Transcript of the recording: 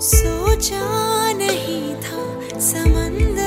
सोचा नहीं था समंदर